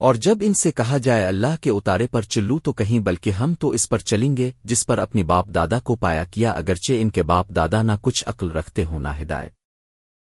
اور جب ان سے کہا جائے اللہ کے اتارے پر چلو تو کہیں بلکہ ہم تو اس پر چلیں گے جس پر اپنی باپ دادا کو پایا کیا اگرچہ ان کے باپ دادا نہ کچھ عقل رکھتے ہو نہ ہدایت